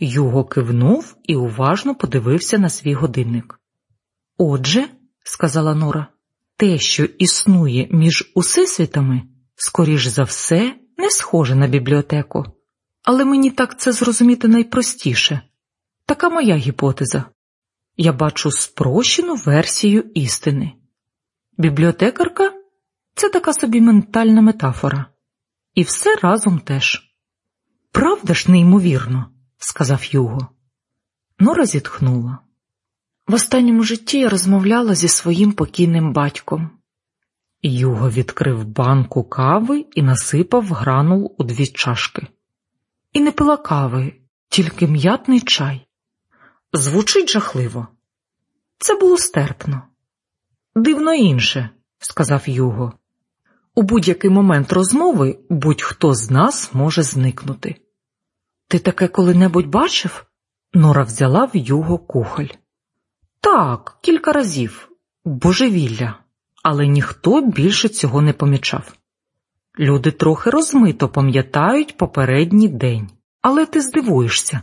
Юго кивнув і уважно подивився на свій годинник. Отже, сказала Нора, те, що існує між усесвітами, скоріш за все, не схоже на бібліотеку. Але мені так це зрозуміти найпростіше. Така моя гіпотеза. Я бачу спрощену версію істини. Бібліотекарка це така собі ментальна метафора. І все разом теж. Правда ж, неймовірно, сказав Юго. Нора зітхнула. В останньому житті я розмовляла зі своїм покійним батьком. Юго відкрив банку кави і насипав гранул у дві чашки. І не пила кави, тільки м'ятний чай. Звучить жахливо. Це було стерпно. Дивно інше, сказав Юго. У будь-який момент розмови будь-хто з нас може зникнути. Ти таке коли-небудь бачив? Нора взяла в Юго кухоль. Так, кілька разів, божевілля, але ніхто більше цього не помічав. Люди трохи розмито пам'ятають попередній день, але ти здивуєшся.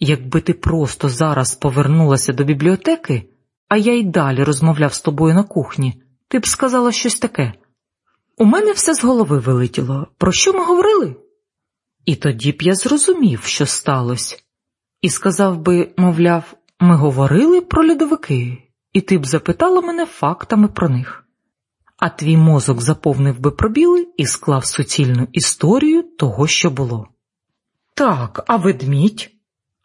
Якби ти просто зараз повернулася до бібліотеки, а я й далі розмовляв з тобою на кухні, ти б сказала щось таке. У мене все з голови вилетіло. Про що ми говорили? І тоді б я зрозумів, що сталося, і сказав би, мовляв, ми говорили про льодовики, і ти б запитала мене фактами про них. А твій мозок заповнив би пробіли і склав суцільну історію того, що було. Так, а ведмідь,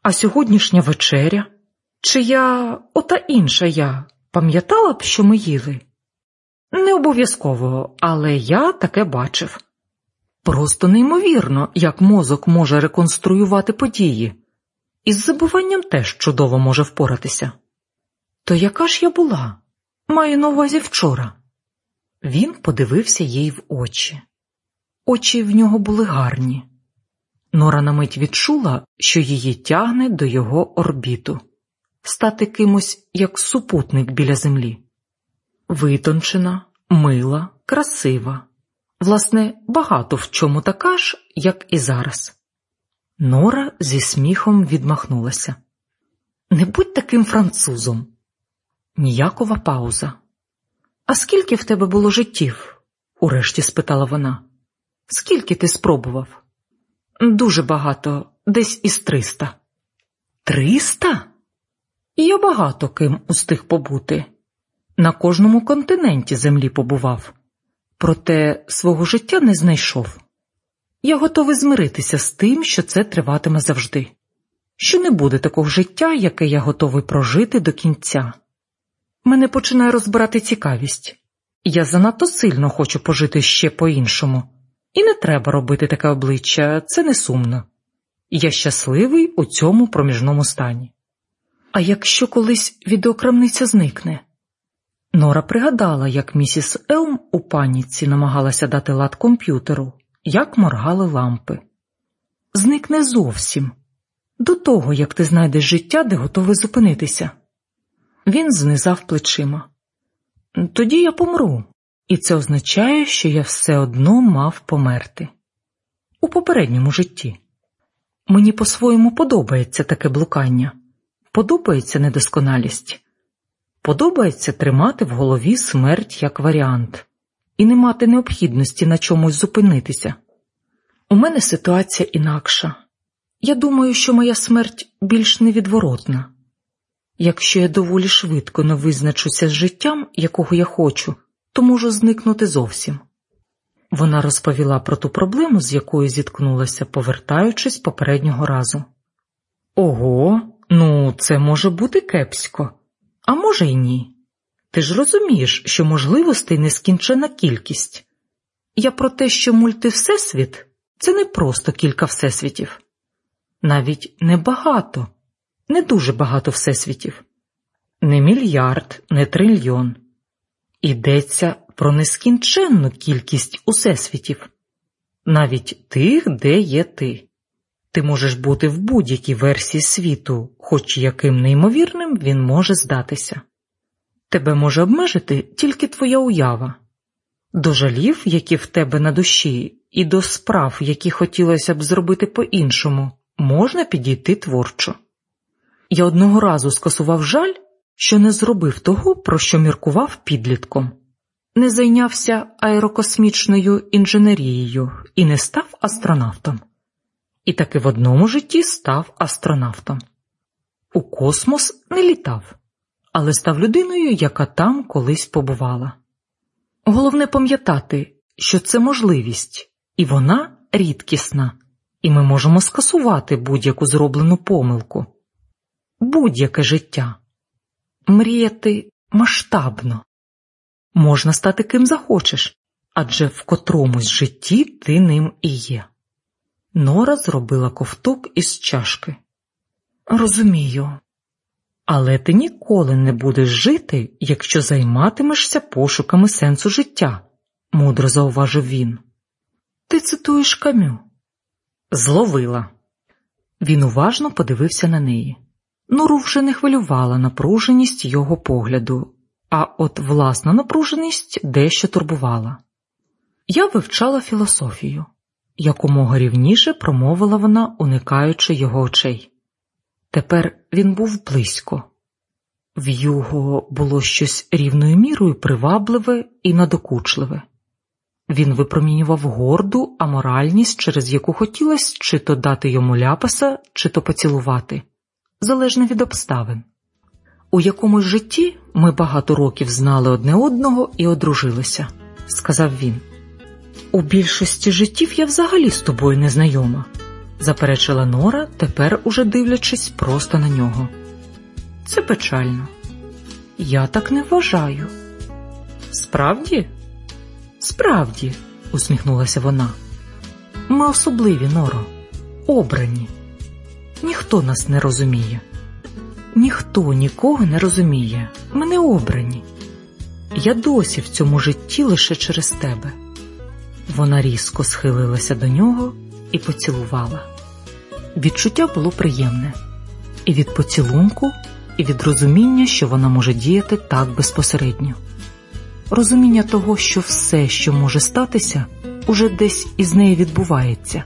а сьогоднішня вечеря, чи я, ота інша я, пам'ятала б, що ми їли? Не обов'язково, але я таке бачив. Просто неймовірно, як мозок може реконструювати події, із забуванням теж чудово може впоратися. То яка ж я була? Маю на увазі вчора. Він подивився їй в очі. Очі в нього були гарні. Нора на мить відчула, що її тягне до його орбіту, стати кимось як супутник біля землі. Витончена, мила, красива, власне, багато в чому така ж, як і зараз. Нора зі сміхом відмахнулася. Не будь таким французом. Ніякова пауза. А скільки в тебе було життів? урешті спитала вона. Скільки ти спробував? Дуже багато, десь із триста. Триста? Я багато ким устиг побути. На кожному континенті землі побував, проте свого життя не знайшов. Я готовий змиритися з тим, що це триватиме завжди, що не буде такого життя, яке я готовий прожити до кінця. Мене починає розбирати цікавість. Я занадто сильно хочу пожити ще по-іншому, і не треба робити таке обличчя, це не сумно. Я щасливий у цьому проміжному стані. А якщо колись відеокрамниця зникне? Нора пригадала, як місіс Елм у паніці намагалася дати лад комп'ютеру, як моргали лампи. Зникне зовсім до того, як ти знайдеш життя, де готовий зупинитися. Він знизав плечима. Тоді я помру, і це означає, що я все одно мав померти. У попередньому житті. Мені по-своєму подобається таке блукання, подобається недосконалість. Подобається тримати в голові смерть як варіант і не мати необхідності на чомусь зупинитися. У мене ситуація інакша. Я думаю, що моя смерть більш невідворотна. Якщо я доволі швидко не визначуся з життям, якого я хочу, то можу зникнути зовсім. Вона розповіла про ту проблему, з якою зіткнулася, повертаючись попереднього разу. Ого, ну це може бути кепсько. А може й ні. Ти ж розумієш, що можливостей нескінчена кількість. Я про те, що мультивсесвіт це не просто кілька всесвітів, навіть не багато, не дуже багато всесвітів, не мільярд, не трильйон. Йдеться про нескінченну кількість усесвітів, навіть тих, де є ти. Ти можеш бути в будь-якій версії світу, хоч яким неймовірним він може здатися. Тебе може обмежити тільки твоя уява, до жалів, які в тебе на душі, і до справ, які хотілося б зробити по-іншому, можна підійти творчо. Я одного разу скасував жаль, що не зробив того, про що міркував підлітком, не зайнявся аерокосмічною інженерією і не став астронавтом. І таки в одному житті став астронавтом. У космос не літав, але став людиною, яка там колись побувала. Головне пам'ятати, що це можливість, і вона рідкісна, і ми можемо скасувати будь-яку зроблену помилку, будь-яке життя, мріяти масштабно. Можна стати ким захочеш, адже в котромусь житті ти ним і є. Нора зробила ковток із чашки. Розумію, але ти ніколи не будеш жити, якщо займатимешся пошуками сенсу життя, мудро зауважив він. Ти цитуєш камю. Зловила. Він уважно подивився на неї. Нору вже не хвилювала напруженість його погляду, а от власна напруженість дещо турбувала. Я вивчала філософію, якомога рівніше промовила вона, уникаючи його очей. Тепер він був близько. В його було щось рівною мірою привабливе і надокучливе. Він випромінював горду аморальність, через яку хотілося чи то дати йому ляпаса, чи то поцілувати, залежно від обставин. У якомусь житті ми багато років знали одне одного і одружилися, сказав він. У більшості життів я взагалі з тобою не знайома заперечила Нора, тепер уже дивлячись просто на нього. Це печально. Я так не вважаю. Справді? Справді, усміхнулася вона. Ми особливі, Норо, обрані. Ніхто нас не розуміє. Ніхто нікого не розуміє. Ми не обрані. Я досі в цьому житті лише через тебе. Вона різко схилилася до нього і поцілувала. Відчуття було приємне і від поцілунку, і від розуміння, що вона може діяти так безпосередньо, розуміння того, що все, що може статися, уже десь із неї відбувається.